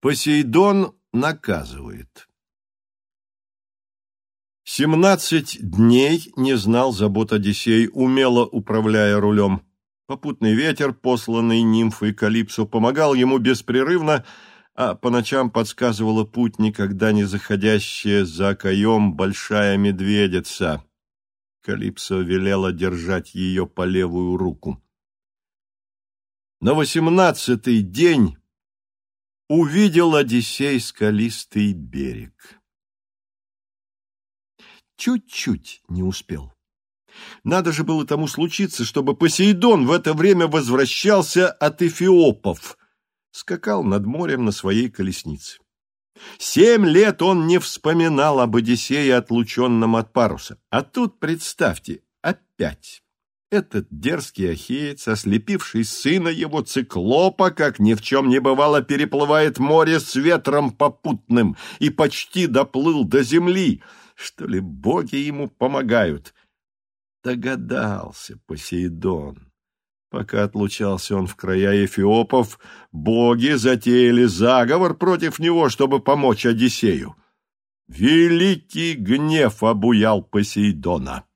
Посейдон наказывает. Семнадцать дней не знал забот Одиссей, умело управляя рулем. Попутный ветер, посланный нимфой Калипсо, помогал ему беспрерывно, а по ночам подсказывала путь никогда не заходящая за окоем большая медведица. Калипсо велела держать ее по левую руку. На восемнадцатый день увидел Одиссей скалистый берег. Чуть-чуть не успел. Надо же было тому случиться, чтобы Посейдон в это время возвращался от эфиопов, скакал над морем на своей колеснице. Семь лет он не вспоминал об Одиссее, отлученном от паруса. А тут, представьте, опять. Этот дерзкий ахеец, ослепивший сына его циклопа, как ни в чем не бывало, переплывает море с ветром попутным и почти доплыл до земли. Что ли, боги ему помогают? Догадался Посейдон. Пока отлучался он в края эфиопов, боги затеяли заговор против него, чтобы помочь Одиссею. Великий гнев обуял Посейдона.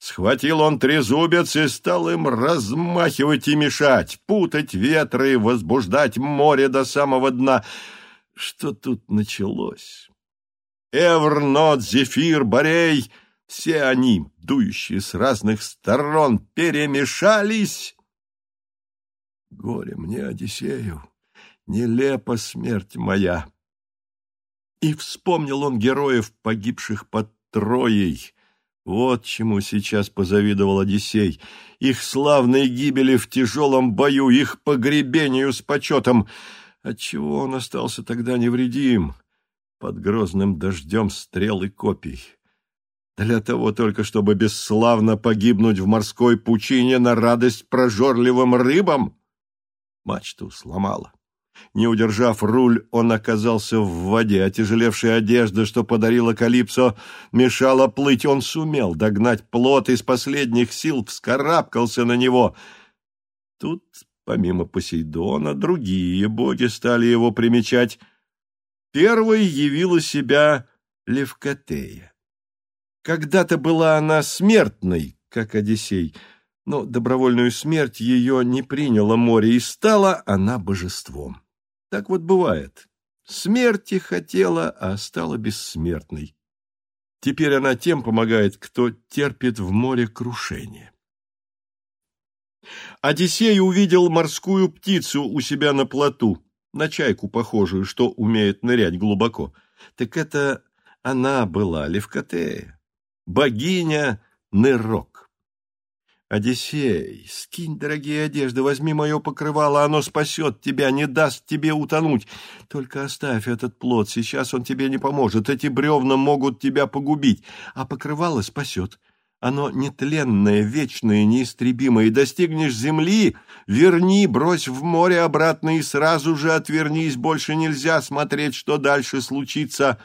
Схватил он трезубец и стал им размахивать и мешать, путать ветры, возбуждать море до самого дна. Что тут началось? Эврнот, Зефир, Борей — все они, дующие с разных сторон, перемешались. Горе мне, Одиссею, нелепа смерть моя. И вспомнил он героев, погибших под Троей, вот чему сейчас позавидовал Одиссей. Их славной гибели в тяжелом бою, их погребению с почетом. Отчего он остался тогда невредим под грозным дождем стрел и копий? Для того только, чтобы бесславно погибнуть в морской пучине на радость прожорливым рыбам? Мачту сломала. Не удержав руль, он оказался в воде. Отяжелевшая одежда, что подарила Калипсо, мешала плыть. Он сумел догнать плот из последних сил, вскарабкался на него. Тут, помимо Посейдона, другие боги стали его примечать. Первой явила себя Левкотея. Когда-то была она смертной, как Одиссей, но добровольную смерть ее не приняло море, и стала она божеством. Так вот бывает. Смерти хотела, а стала бессмертной. Теперь она тем помогает, кто терпит в море крушение. Одиссей увидел морскую птицу у себя на плоту, на чайку похожую, что умеет нырять глубоко. Так это она была Левкотея, богиня Нырок. «Одиссей, скинь дорогие одежды, возьми мое покрывало, оно спасет тебя, не даст тебе утонуть. Только оставь этот плод, сейчас он тебе не поможет, эти бревна могут тебя погубить, а покрывало спасет. Оно нетленное, вечное, неистребимое, достигнешь земли, верни, брось в море обратно и сразу же отвернись, больше нельзя смотреть, что дальше случится».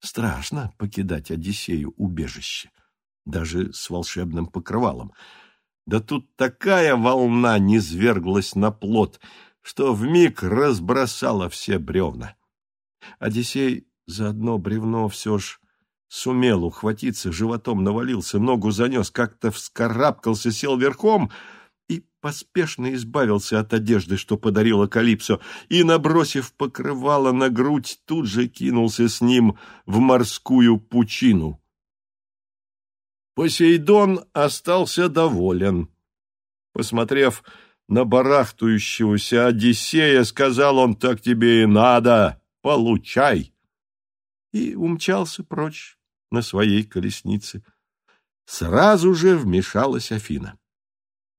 Страшно покидать Одиссею убежище даже с волшебным покрывалом. Да тут такая волна низверглась на плот, что вмиг разбросала все бревна. Одиссей за одно бревно все ж сумел ухватиться, животом навалился, ногу занес, как-то вскарабкался, сел верхом и поспешно избавился от одежды, что подарила Калипсо, и, набросив покрывало на грудь, тут же кинулся с ним в морскую пучину. Посейдон остался доволен. Посмотрев на барахтающегося Одиссея, сказал он, так тебе и надо, получай. И умчался прочь на своей колеснице. Сразу же вмешалась Афина.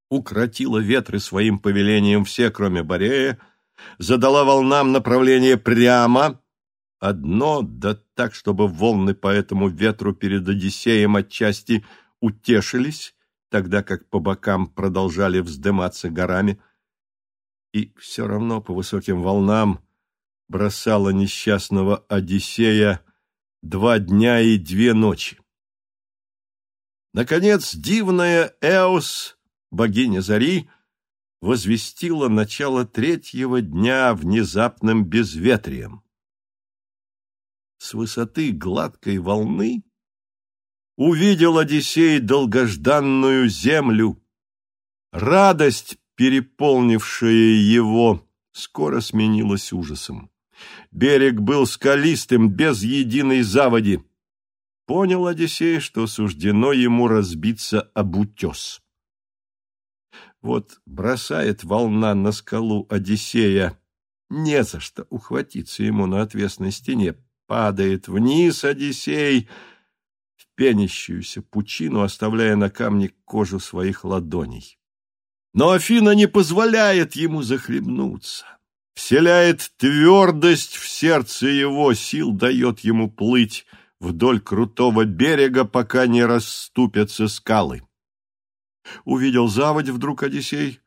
Укротила ветры своим повелением все, кроме Борея, задала волнам направление прямо, одно, да так, чтобы волны по этому ветру перед Одиссеем отчасти утешились, тогда как по бокам продолжали вздыматься горами, и все равно по высоким волнам бросала несчастного Одиссея два дня и две ночи. Наконец, дивная Эос, богиня Зари, возвестило начало третьего дня внезапным безветрием. С высоты гладкой волны увидел Одиссей долгожданную землю. Радость, переполнившая его, скоро сменилась ужасом. Берег был скалистым, без единой заводи. Понял Одиссей, что суждено ему разбиться об утес. Вот бросает волна на скалу Одиссея, не за что ухватиться ему на отвесной стене. Падает вниз Одиссей в пенящуюся пучину, оставляя на камне кожу своих ладоней. Но Афина не позволяет ему захлебнуться вселяет твердость в сердце его, сил дает ему плыть вдоль крутого берега, пока не расступятся скалы. Увидел заводь вдруг Одиссей.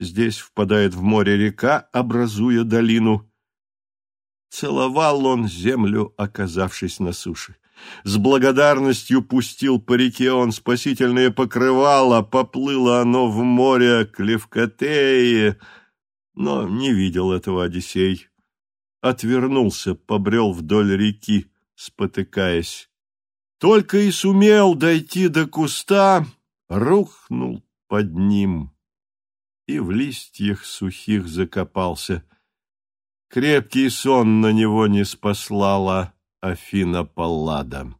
Здесь впадает в море река, образуя долину. Целовал он землю, оказавшись на суше. С благодарностью пустил по реке он спасительное покрывало, поплыло оно в море к Левкотее, но не видел этого Одиссей. Отвернулся, побрел вдоль реки, спотыкаясь. Только и сумел дойти до куста, рухнул под ним и в листьях сухих закопался. Крепкий сон на него не спаслала Афина Паллада.